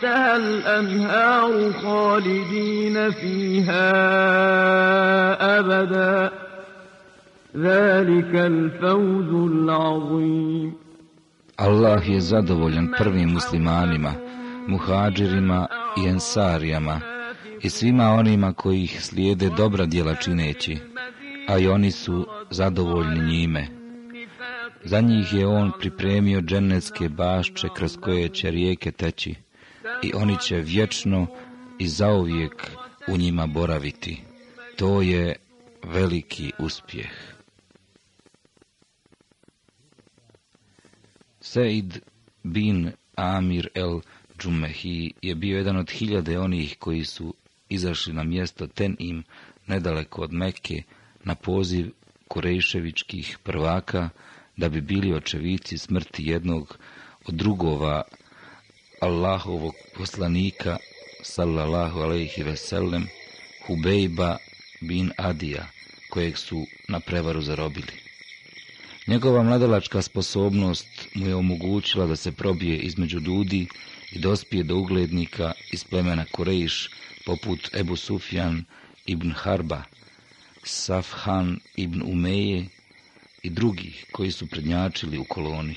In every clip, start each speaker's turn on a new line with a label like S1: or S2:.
S1: تحتها الأنهار خالدين فيها أبدا ذلك الفوز العظيم
S2: Allah je zadovoljan prvim muslimanima, muhađirima i ensarijama i svima onima koji ih slijede dobra djela čineći, a i oni su zadovoljni njime. Za njih je on pripremio dženecke bašče kroz koje će rijeke teći i oni će vječno i zauvijek u njima boraviti. To je veliki uspjeh. Seid bin Amir el Džumehi je bio jedan od hiljade onih koji su izašli na mjesto Ten-im, nedaleko od Mekke, na poziv Kurejševičkih prvaka, da bi bili očevici smrti jednog od drugova Allahovog poslanika, sallallahu alaihi veselem, Hubejba bin Adija, kojeg su na prevaru zarobili. Njegova mladalačka sposobnost mu je omogućila da se probije između dudi i dospije do uglednika iz plemena Kurejš, poput Ebu Sufjan ibn Harba, Safhan ibn Umeje i drugih koji su prednjačili u koloni.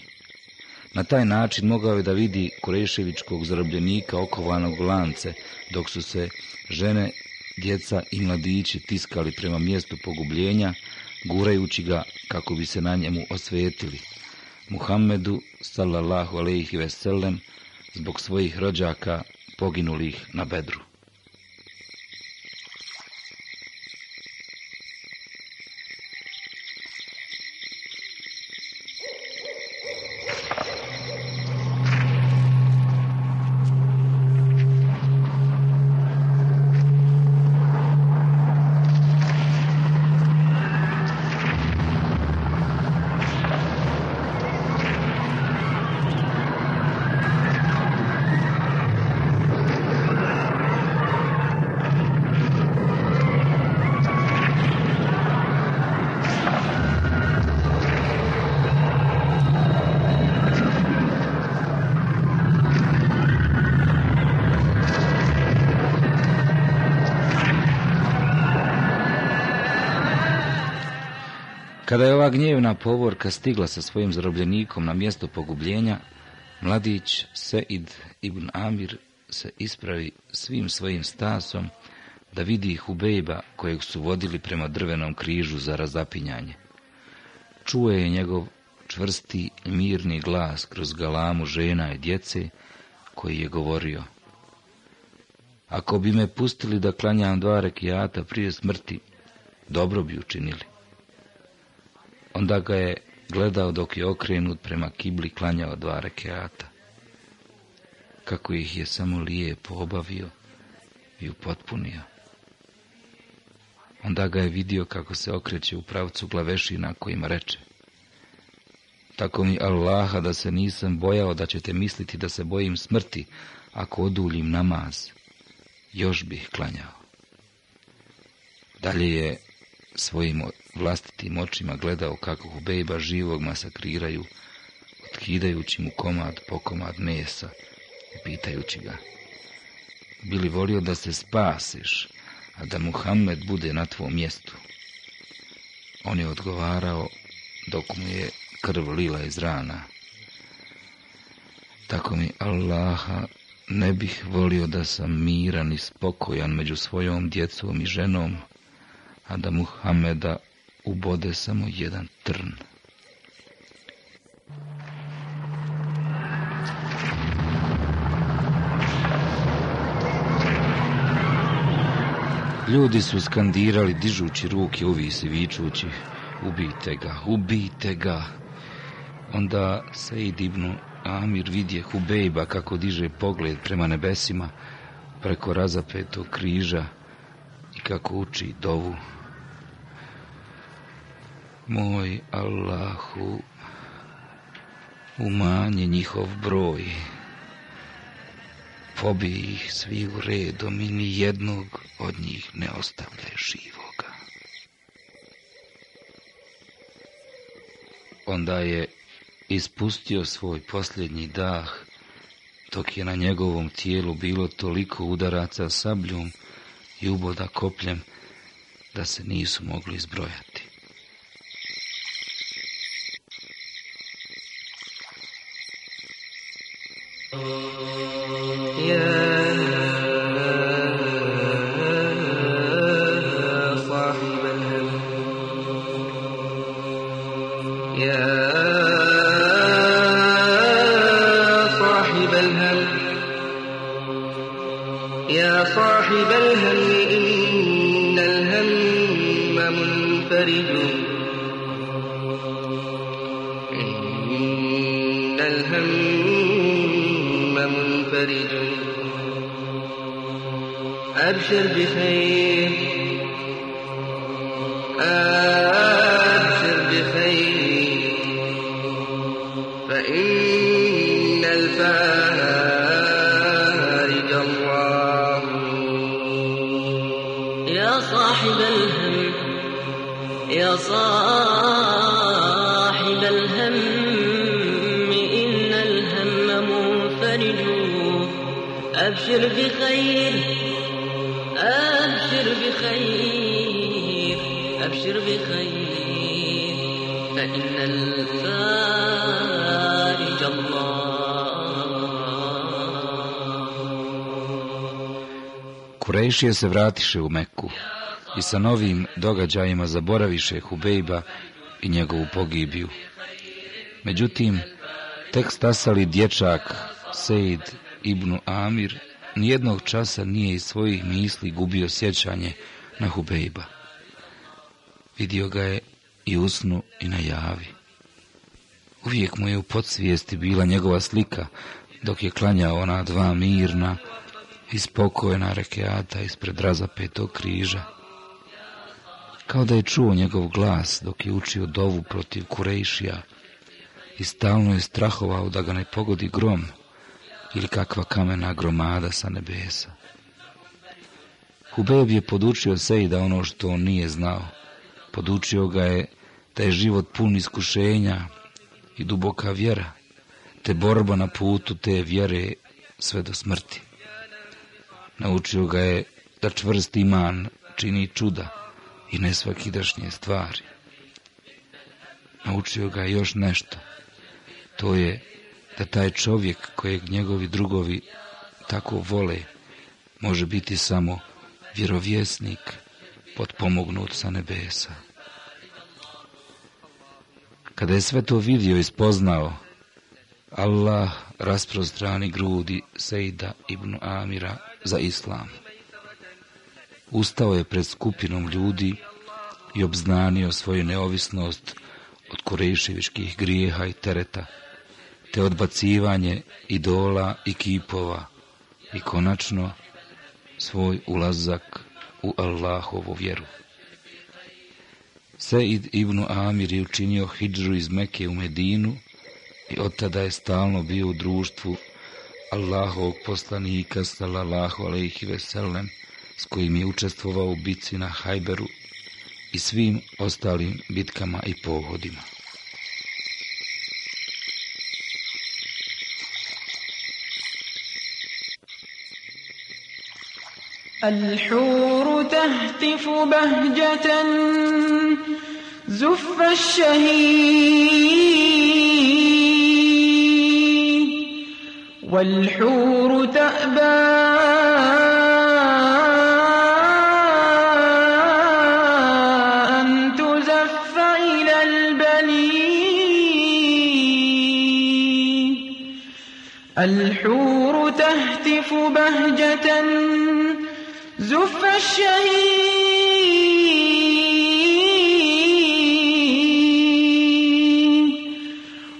S2: Na taj način mogao je da vidi Kureševičkog zarobljenika okovanog lance, dok su se žene, djeca i mladići tiskali prema mjestu pogubljenja, gurajući ga kako bi se na njemu osvetili. Muhammedu, sallallahu alaihi veselem, zbog svojih rođaka poginulih na bedru. Kada je ova gnjevna povorka stigla sa svojim zarobljenikom na mjesto pogubljenja, mladić Seid ibn Amir se ispravi svim svojim stasom da vidi Hubejba kojeg su vodili prema drvenom križu za razapinjanje. Čuje je njegov čvrsti mirni glas kroz galamu žena i djece koji je govorio Ako bi me pustili da klanjam dva rekijata prije smrti, dobro bi učinili. Onda ga je gledao dok je okrenut prema kibli klanjao dva rekeata. Kako ih je samo lijepo obavio i upotpunio. Onda ga je vidio kako se okreće u pravcu glavešina kojima reče. Tako mi Allaha da se nisam bojao da ćete misliti da se bojim smrti ako oduljim namaz. Još bih klanjao. Dalje je svojim vlastitim očima gledao kako Hubejba živog masakriraju, otkidajući mu komad po komad mesa i pitajući ga. Bili volio da se spasiš, a da Muhammed bude na tvom mjestu? On je odgovarao dok mu je krv lila iz rana. Tako mi Allaha ne bih volio da sam miran i spokojan među svojom djecom i ženom, a da Muhameda ubode samo jedan trn. Ljudi su skandirali dižući ruke uvisi vičući ubijte ga, ubijte ga. Onda Sejd ibn Amir vidje Hubejba kako diže pogled prema nebesima, preko razapetog križa kako uči dovu. Moj Allahu, umanje njihov broj, pobi ih svi u redom i ni jednog od njih ne ostavljaj živoga. Onda je ispustio svoj posljednji dah, dok je na njegovom tijelu bilo toliko udaraca sabljom i uboda kopljem, da se nisu mogli izbrojati. Kurejšije se vratiše u Meku i sa novim događajima zaboraviše Hubejba i njegovu pogibiju. Međutim, tek stasali dječak Sejd ibn Amir nijednog časa nije iz svojih misli gubio sjećanje na Hubejba. Vidio ga je i u snu i na javi. Uvijek mu je u podsvijesti bila njegova slika, dok je klanjao ona dva mirna i spokojna rekeata ispred razapetog križa. Kao da je čuo njegov glas dok je učio dovu protiv Kurejšija i stalno je strahovao da ga ne pogodi grom ili kakva kamena gromada sa nebesa. Hubeb je podučio da ono što on nije znao. Podučio ga je da je život pun iskušenja i duboka vjera, te borba na putu te vjere sve do smrti. Naučio ga je da čvrst iman čini čuda i nesvakidašnje stvari. Naučio ga je još nešto. To je da taj čovjek kojeg njegovi drugovi tako vole može biti samo vjerovjesnik potpomognut sa nebesa. Kada je sve to vidio i spoznao, Allah rasprostrani grudi Sejda ibn Amira za islam. Ustao je pred skupinom ljudi i obznanio svoju neovisnost od korejševiških grijeha i tereta, te odbacivanje idola i kipova i konačno svoj ulazak u Allahovu vjeru. Seid ibn Amir je učinio hidžu iz Meke u Medinu i od tada je stalno bio u društvu Allahovog poslanika sallallahu alaihi veselem s kojim je učestvovao u bitci na Hajberu i svim ostalim bitkama i pohodima.
S3: الحور تهتف بهجة زف الشهيد والحور تأبان الحور تهتف بهجة زف الشهيد.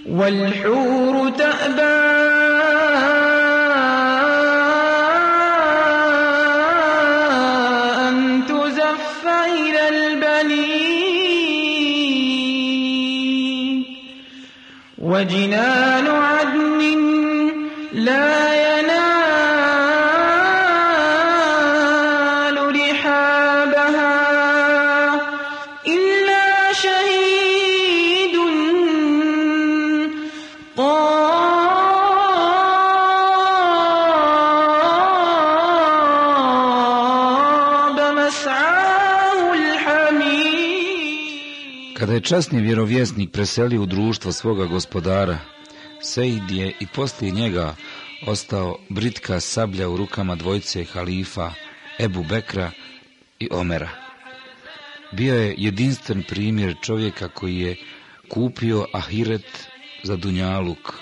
S3: والحور وجنان عدن لا
S2: časni vjerovjesnik preselio u društvo svoga gospodara, Sejd je i poslije njega ostao britka sablja u rukama dvojce halifa Ebu Bekra i Omera. Bio je jedinstven primjer čovjeka koji je kupio ahiret za dunjaluk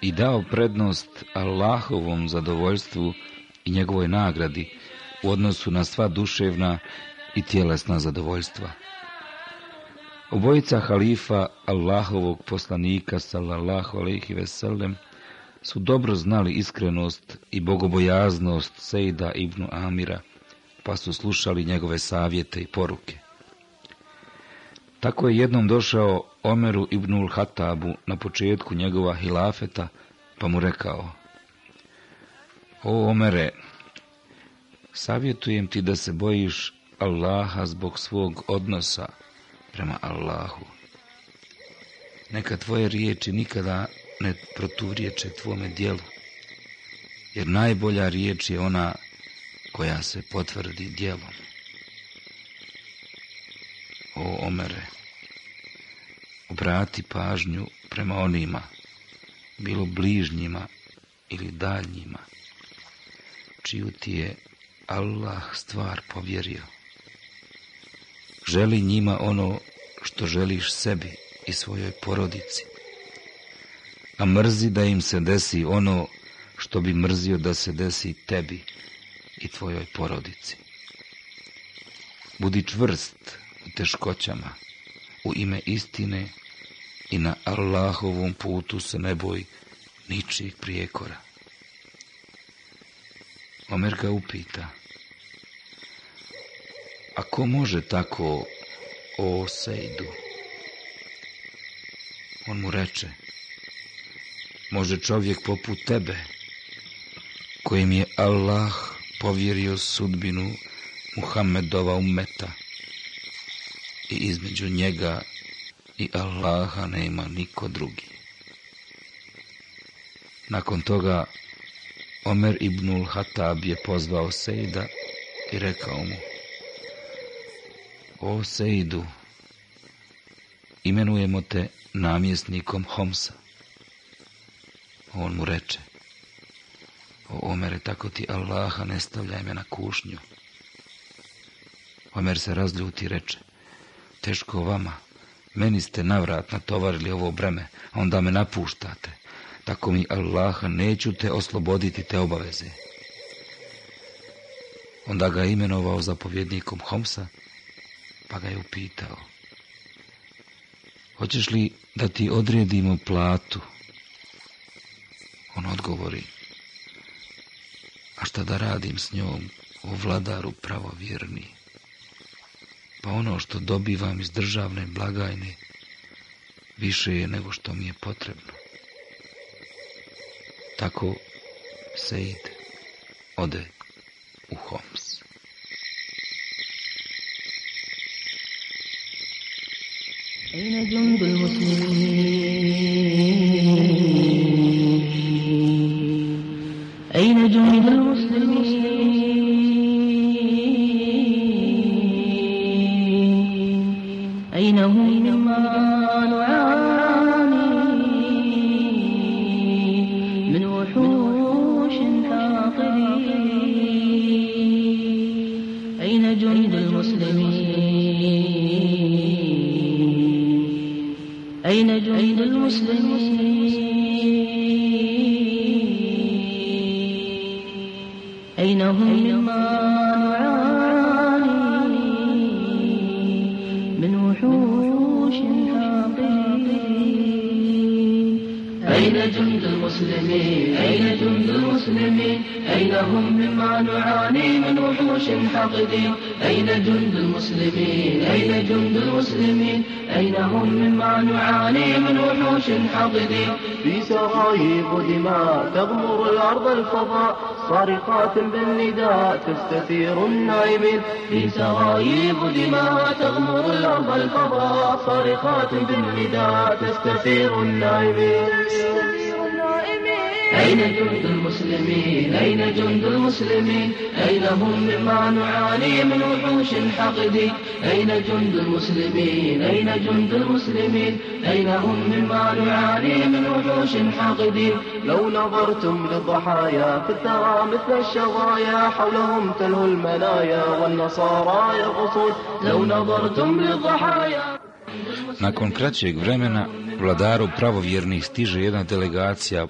S2: i dao prednost Allahovom zadovoljstvu i njegovoj nagradi u odnosu na sva duševna i tjelesna zadovoljstva. Obojica halifa Allahovog poslanika sallallahu alejhi ve sellem su dobro znali iskrenost i bogobojaznost Sejda ibn Amira, pa su slušali njegove savjete i poruke. Tako je jednom došao Omeru ibnul Hatabu na početku njegova hilafeta, pa mu rekao O Omere, savjetujem ti da se bojiš Allaha zbog svog odnosa prema Allahu. Neka tvoje riječi nikada ne proturječe tvome dijelu, jer najbolja riječ je ona koja se potvrdi djelom. O Omere, obrati pažnju prema onima, bilo bližnjima ili daljnjima, čiju ti je Allah stvar povjerio. Želi njima ono što želiš sebi i svojoj porodici, a mrzi da im se desi ono što bi mrzio da se desi tebi i tvojoj porodici. Budi čvrst u teškoćama, u ime istine i na Allahovom putu se ne boj ničijeg prijekora. Omer ga upita, a ko može tako o Sejdu? On mu reče, može čovjek poput tebe, kojim je Allah povjerio sudbinu Muhammedova umeta i između njega i Allaha nema niko drugi. Nakon toga Omer ibnul Hatab je pozvao Sejda i rekao mu O Sejdu, imenujemo te namjesnikom Homsa. On mu reče O Omere, tako ti Allaha ne stavljaj me na kušnju. Omer se razljuti i reče Teško vama, meni ste navrat natovarili ovo breme, a onda me napuštate. Tako mi Allaha neću te osloboditi te obaveze. Onda ga imenovao zapovjednikom Homsa, pa ga je upitao. Hoćeš li da ti odredimo platu? On odgovori. A šta da radim s njom, o vladaru pravovjerni? Pa ono što dobivam iz državne blagajne više je nego što mi je potrebno. Tako Seid ode
S4: Dengan 听 المسلمين أين هم مما نعاني من وحوش حاقدين أين جند المسلمين أين جند المسلمين أين هم مما نعاني من وحوش حقد؟
S5: في سرايب دماء تغمر الأرض الفضاء صارخات بالنداء تستثير النائمين
S4: في سرايب دماء تغمر الأرض الفضاء صارخات بالنداء تستثير النائمين أين جند المسلمين؟ أين جند المسلمين؟ أين هم مما نعاني من وحوش حقد أين جند المسلمين؟ أين جند المسلمين؟ أين هم مما نعاني من وحوش حقد
S5: لو نظرتم للضحايا في الثرى مثل الشظايا حولهم تلهو المنايا والنصارى يرقصون
S4: لو نظرتم للضحايا
S2: Nakon kraćeg vremena, vladaru pravovjernih stiže jedna delegacija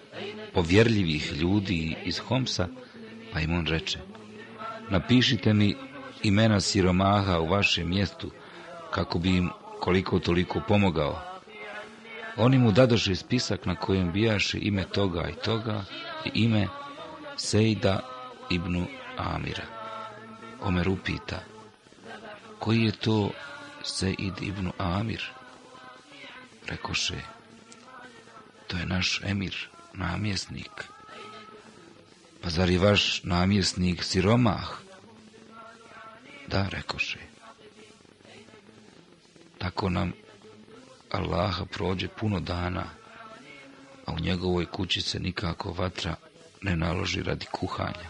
S2: povjerljivih ljudi iz Homsa, pa im on reče, napišite mi imena siromaha u vašem mjestu, kako bi im koliko toliko pomogao. Oni mu dadoše spisak na kojem bijaše ime toga i toga i ime Sejda ibn Amira. Omer upita, koji je to Seid ibn Amir? Rekoše, to je naš emir, namjesnik. Pa zar je vaš namjesnik siromah? Da, rekoše. Tako nam Allaha prođe puno dana, a u njegovoj kući se nikako vatra ne naloži radi kuhanja.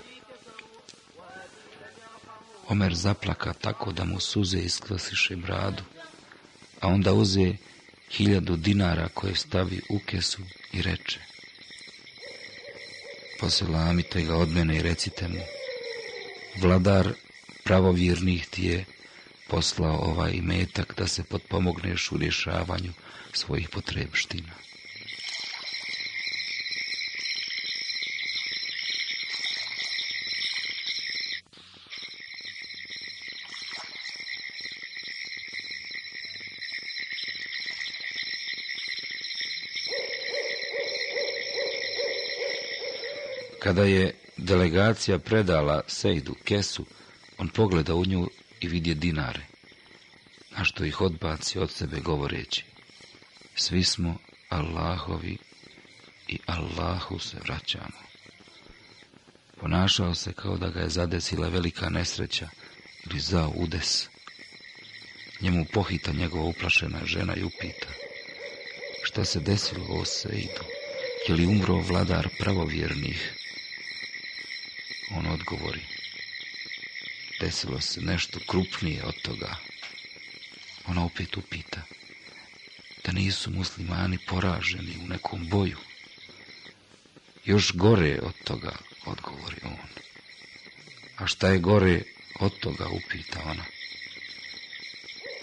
S2: Omer zaplaka tako da mu suze isklasiše bradu, a onda uze hiljadu dinara koje stavi u kesu i reče Poselamite ga od mene i recite mu Vladar pravovjernih ti je poslao ovaj imetak da se potpomogneš u rješavanju svojih potrebština. Kada je delegacija predala Sejdu kesu, on pogleda u nju i vidje dinare, a što ih odbaci od sebe govoreći, svi smo Allahovi i Allahu se vraćamo. Ponašao se kao da ga je zadesila velika nesreća ili zao udes. Njemu pohita njegova uplašena žena i upita, šta se desilo o Sejdu? Je li umro vladar pravovjernih? On odgovori, desilo se nešto krupnije od toga. Ona opet upita, da nisu muslimani poraženi u nekom boju. Još gore od toga, odgovori on. A šta je gore od toga, upita ona.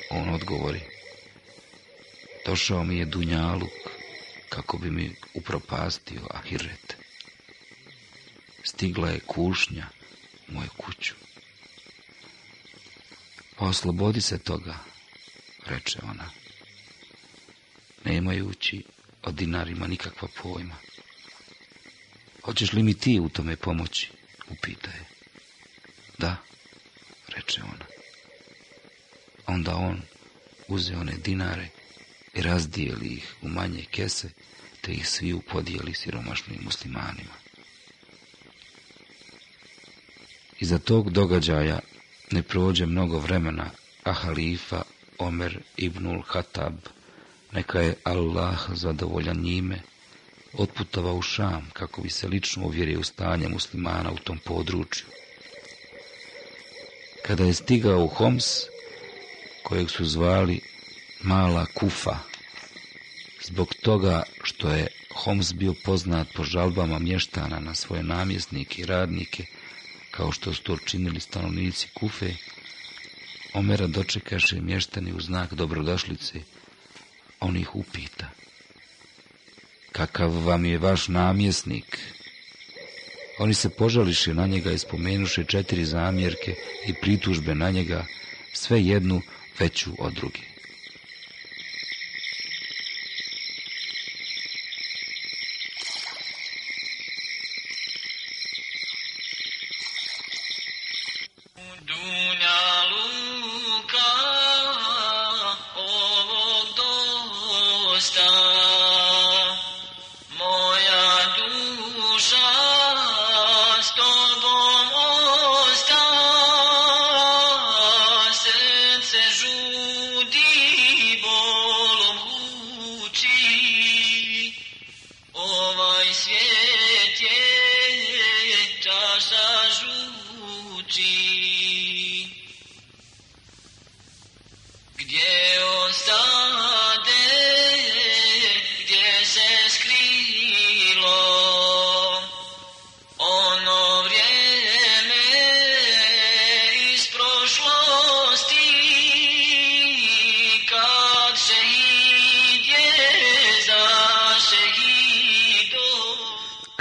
S2: On odgovori, došao mi je Dunjaluk kako bi mi upropastio ahiret. Stigla je kušnja u moju kuću. Pa oslobodi se toga, reče ona, nemajući o dinarima nikakva pojma. Hoćeš li mi ti u tome pomoći? Upita je. Da, reče ona. Onda on uze one dinare i razdijeli ih u manje kese, te ih svi upodijeli siromašnim muslimanima. Iza tog događaja ne prođe mnogo vremena, a halifa Omer ibnul Hatab, neka je Allah zadovoljan njime, otputava u Šam kako bi se lično uvjerio u stanje muslimana u tom području. Kada je stigao u Homs, kojeg su zvali Mala Kufa, zbog toga što je Homs bio poznat po žalbama mještana na svoje namjesnike i radnike, kao što su to činili stanovnici Kufe, Omera dočekaše mještani u znak dobrodošlice, on ih upita. Kakav vam je vaš namjesnik? Oni se požališe na njega i spomenuše četiri zamjerke i pritužbe na njega, sve jednu veću od druge.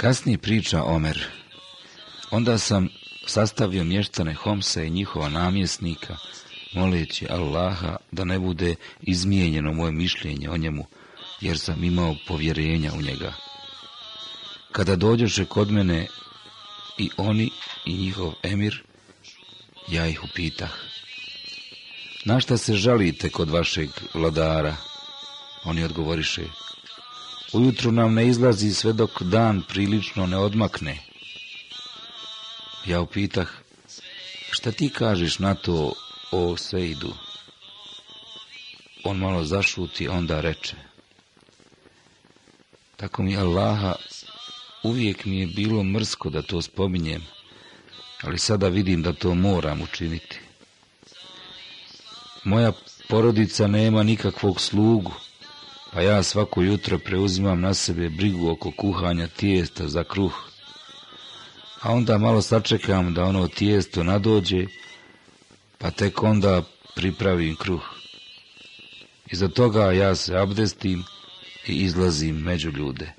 S2: Kasnije priča Omer. Onda sam sastavio mještane Homsa i njihova namjesnika, moleći Allaha da ne bude izmijenjeno moje mišljenje o njemu, jer sam imao povjerenja u njega. Kada dođoše kod mene i oni i njihov emir, ja ih upitah. Na šta se žalite kod vašeg vladara? Oni odgovoriše, ujutru nam ne izlazi sve dok dan prilično ne odmakne. Ja upitah, šta ti kažeš na to o Sejdu? On malo zašuti, onda reče. Tako mi Allaha, uvijek mi je bilo mrsko da to spominjem, ali sada vidim da to moram učiniti. Moja porodica nema nikakvog slugu, pa ja svako jutro preuzimam na sebe brigu oko kuhanja tijesta za kruh. A onda malo sačekam da ono tijesto nadođe, pa tek onda pripravim kruh. Iza toga ja se abdestim i izlazim među ljude.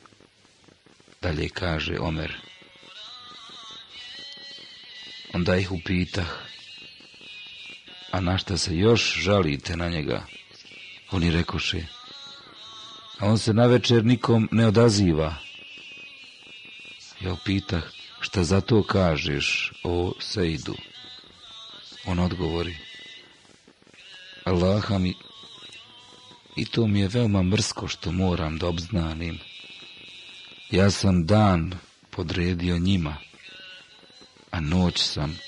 S2: Dalje kaže Omer. Onda ih upitah, a na šta se još žalite na njega? Oni rekoše, a on se na večer nikom ne odaziva. Ja upitah, šta za to kažeš o Sejdu? On odgovori, Allaha mi, i to mi je veoma mrsko što moram da obznanim. Ja sam dan podredio njima, a noć sam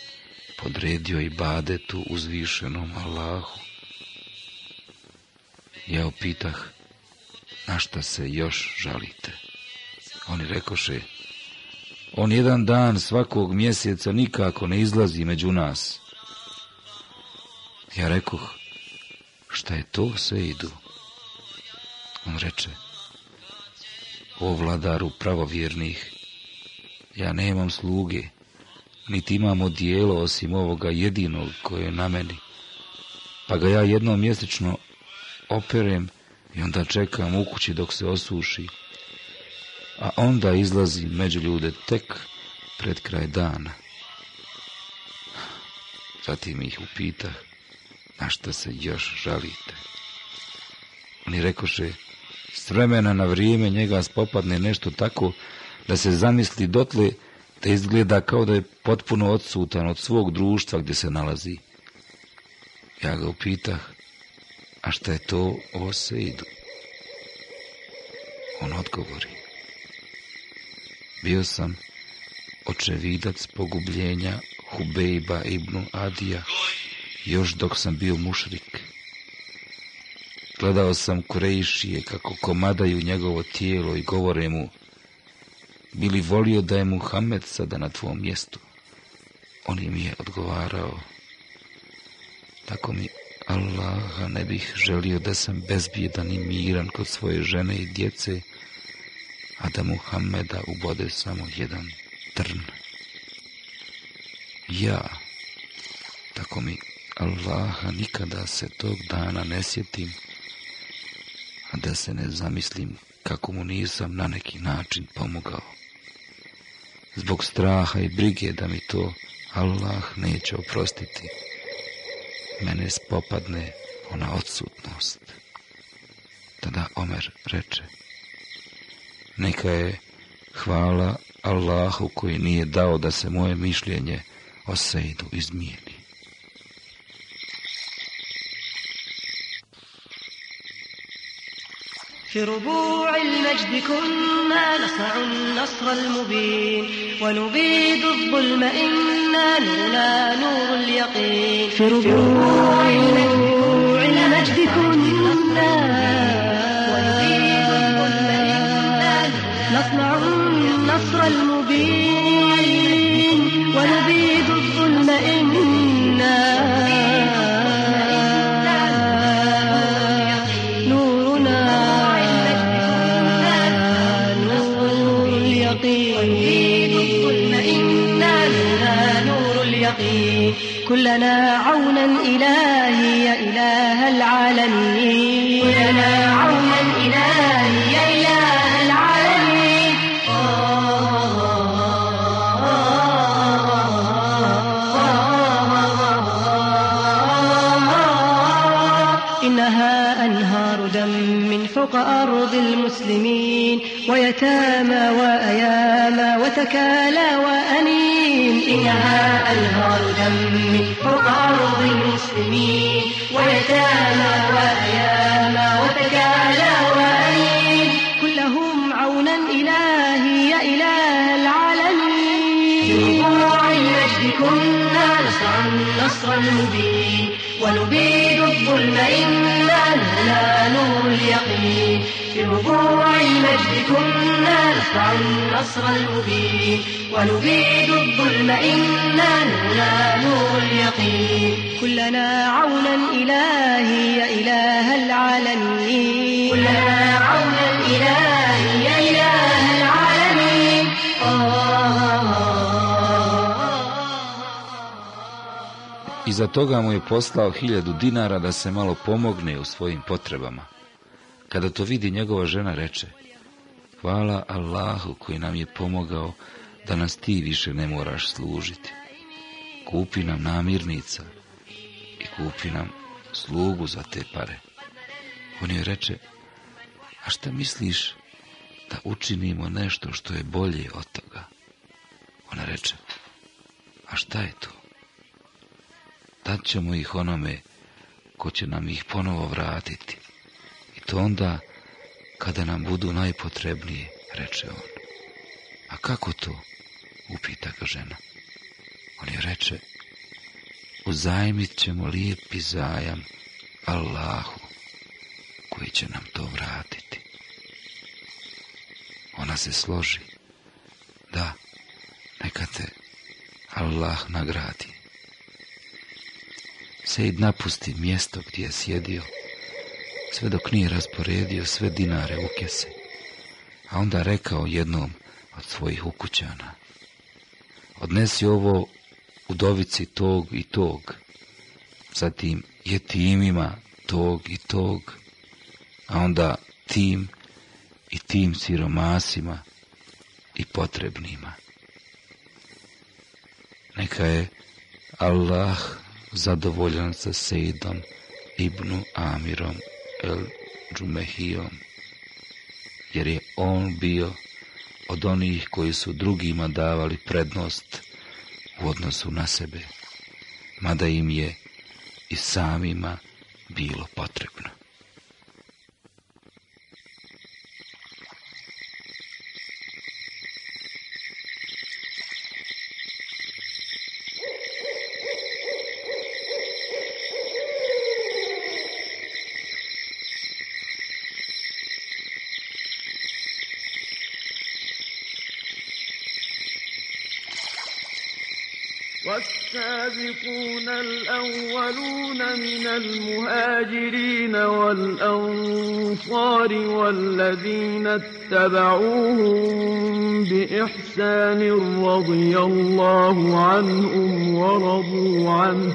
S2: podredio i badetu uzvišenom Allahu. Ja upitah, na šta se još žalite? Oni rekoše, on jedan dan svakog mjeseca nikako ne izlazi među nas. Ja rekoh, šta je to sve idu? On reče, o vladaru pravovjernih, ja nemam sluge, niti imam odijelo osim ovoga jedinog koje je na meni, pa ga ja jednom mjesečno operem i onda čekam u kući dok se osuši, a onda izlazi među ljude tek pred kraj dana. Zatim ih upita, na šta se još žalite. Oni rekoše, s vremena na vrijeme njega spopadne nešto tako da se zamisli dotle da izgleda kao da je potpuno odsutan od svog društva gdje se nalazi. Ja ga upitah, a šta je to o? On odgovori. Bio sam očevidac pogubljenja Hubejba ibn Adija, još dok sam bio mušrik. Gledao sam Kurejšije kako komadaju njegovo tijelo i govore mu, bili volio da je Muhammed sada na tvom mjestu. On im je odgovarao, tako mi Allaha ne bih želio da sam bezbjedan i miran kod svoje žene i djece, a da Muhammeda ubode samo jedan trn. Ja, tako mi Allaha nikada se tog dana ne sjetim, a da se ne zamislim kako mu nisam na neki način pomogao. Zbog straha i brige da mi to Allah neće oprostiti, mene spopadne ona odsutnost. Tada Omer reče, neka je hvala Allahu koji nije dao da se moje mišljenje o Sejdu izmijeni.
S6: في ربوع المجد كنا نصنع النصر المبين ونبيد الظلم إنا نورنا نور اليقين. في ربوع المجد كنا كلنا عونا إلهي يا إله العالمين. كلنا عونا إلهي يا إله العالمين. إنها أنهار دم من فوق أرض المسلمين ويتامى وأيامى وتكالى وأنين. إنها أنهار النصر المبين ونبيد الظلم إنا لنا نور اليقين. في ربوع المجد كنا نسعى النصر المبين ونبيد الظلم إنا لنا نور اليقين. كلنا عونا إلهي يا إله العالمين. كلنا عونا إلهي يا إله العالمين.
S2: Iza toga mu je poslao hiljadu dinara da se malo pomogne u svojim potrebama. Kada to vidi njegova žena reče, hvala Allahu koji nam je pomogao da nas ti više ne moraš služiti. Kupi nam namirnica i kupi nam slugu za te pare. On joj reče, a šta misliš da učinimo nešto što je bolje od toga? Ona reče, a šta je to? Dat ćemo ih onome ko će nam ih ponovo vratiti. I to onda kada nam budu najpotrebnije, reče on. A kako to? upita ga žena. On je reče, uzajmit ćemo lijepi zajam Allahu, koji će nam to vratiti. Ona se složi. Da, neka te Allah nagradi. Sejd napusti mjesto gdje je sjedio, sve dok nije rasporedio sve dinare u kese, a onda rekao jednom od svojih ukućana, odnesi ovo udovici tog i tog, zatim jetimima tog i tog, a onda tim i tim siromasima i potrebnima. Neka je Allah zadovoljan sa Sejdom Ibnu Amirom El Džumehijom, jer je on bio od onih koji su drugima davali prednost u odnosu na sebe, mada im je i samima bilo potrebno.
S1: من المهاجرين والأنصار والذين اتبعوهم بإحسان رضي الله عنهم ورضوا عنه.